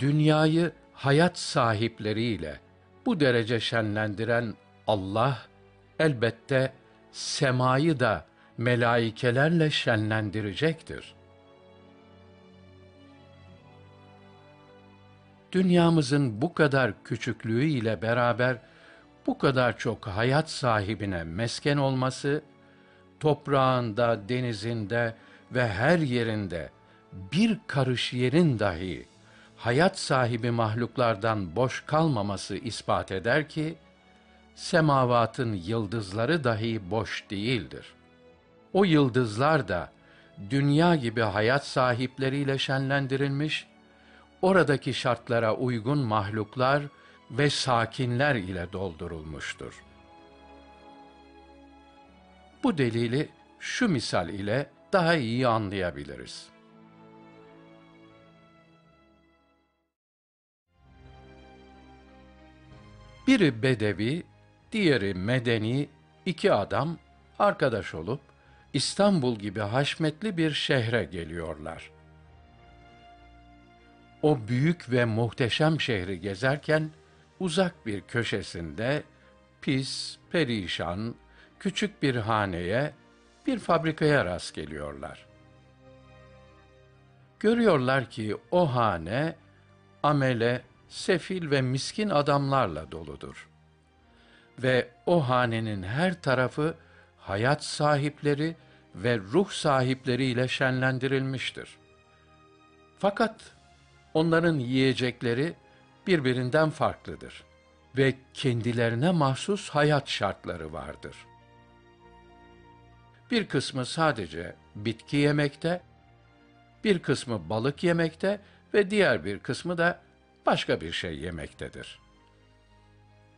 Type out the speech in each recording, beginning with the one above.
dünyayı hayat sahipleriyle bu derece şenlendiren Allah elbette semayı da melaikelerle şenlendirecektir. Dünyamızın bu kadar küçüklüğü ile beraber bu kadar çok hayat sahibine mesken olması, toprağında, denizinde ve her yerinde bir karış yerin dahi hayat sahibi mahluklardan boş kalmaması ispat eder ki, semavatın yıldızları dahi boş değildir. O yıldızlar da dünya gibi hayat sahipleriyle şenlendirilmiş, oradaki şartlara uygun mahluklar ve sakinler ile doldurulmuştur. Bu delili şu misal ile daha iyi anlayabiliriz. Biri bedevi, diğeri medeni iki adam arkadaş olup İstanbul gibi haşmetli bir şehre geliyorlar. O büyük ve muhteşem şehri gezerken uzak bir köşesinde pis, perişan, küçük bir haneye, bir fabrikaya rast geliyorlar. Görüyorlar ki o hane amele, sefil ve miskin adamlarla doludur. Ve o hanenin her tarafı hayat sahipleri ve ruh sahipleriyle şenlendirilmiştir. Fakat onların yiyecekleri birbirinden farklıdır ve kendilerine mahsus hayat şartları vardır. Bir kısmı sadece bitki yemekte, bir kısmı balık yemekte ve diğer bir kısmı da başka bir şey yemektedir.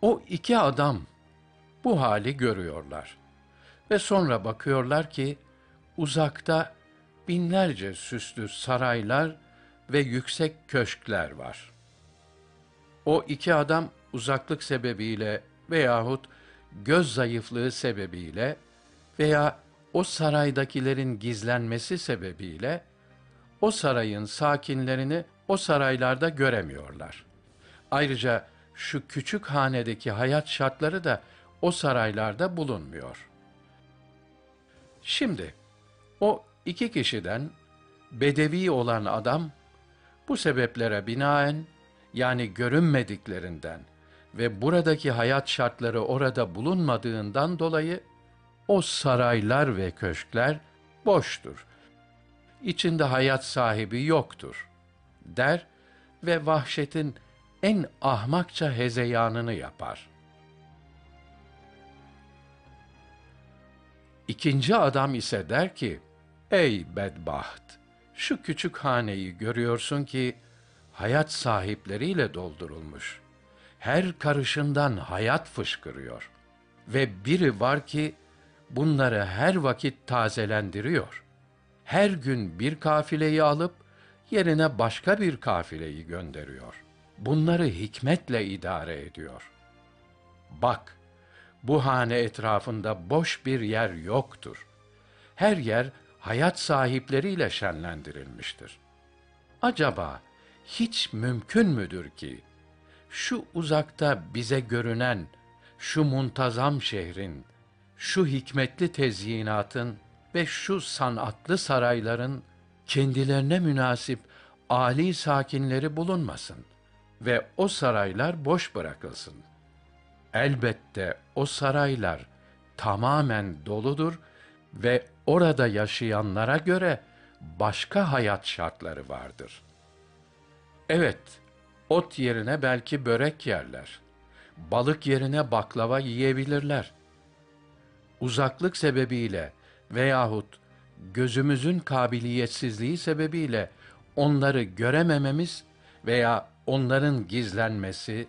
O iki adam bu hali görüyorlar ve sonra bakıyorlar ki uzakta binlerce süslü saraylar ve yüksek köşkler var. O iki adam uzaklık sebebiyle veyahut göz zayıflığı sebebiyle veya o saraydakilerin gizlenmesi sebebiyle o sarayın sakinlerini o saraylarda göremiyorlar. Ayrıca şu küçük hanedeki hayat şartları da o saraylarda bulunmuyor. Şimdi o iki kişiden bedevi olan adam bu sebeplere binaen yani görünmediklerinden ve buradaki hayat şartları orada bulunmadığından dolayı o saraylar ve köşkler boştur. İçinde hayat sahibi yoktur der ve vahşetin en ahmakça hezeyanını yapar. İkinci adam ise der ki, Ey bedbaht! Şu küçük haneyi görüyorsun ki, hayat sahipleriyle doldurulmuş. Her karışından hayat fışkırıyor. Ve biri var ki, bunları her vakit tazelendiriyor. Her gün bir kafileyi alıp, yerine başka bir kafileyi gönderiyor. Bunları hikmetle idare ediyor. Bak, bu hane etrafında boş bir yer yoktur. Her yer hayat sahipleriyle şenlendirilmiştir. Acaba hiç mümkün müdür ki şu uzakta bize görünen şu muntazam şehrin, şu hikmetli tezyinatın ve şu sanatlı sarayların kendilerine münasip âli sakinleri bulunmasın ve o saraylar boş bırakılsın. Elbette o saraylar tamamen doludur ve orada yaşayanlara göre başka hayat şartları vardır. Evet, ot yerine belki börek yerler. Balık yerine baklava yiyebilirler. Uzaklık sebebiyle veyahut gözümüzün kabiliyetsizliği sebebiyle onları göremememiz veya onların gizlenmesi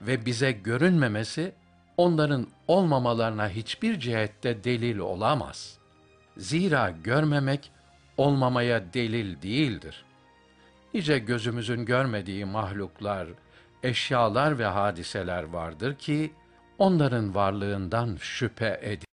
ve bize görünmemesi onların olmamalarına hiçbir cihette delil olamaz. Zira görmemek olmamaya delil değildir. Nice gözümüzün görmediği mahluklar, eşyalar ve hadiseler vardır ki onların varlığından şüphe edin.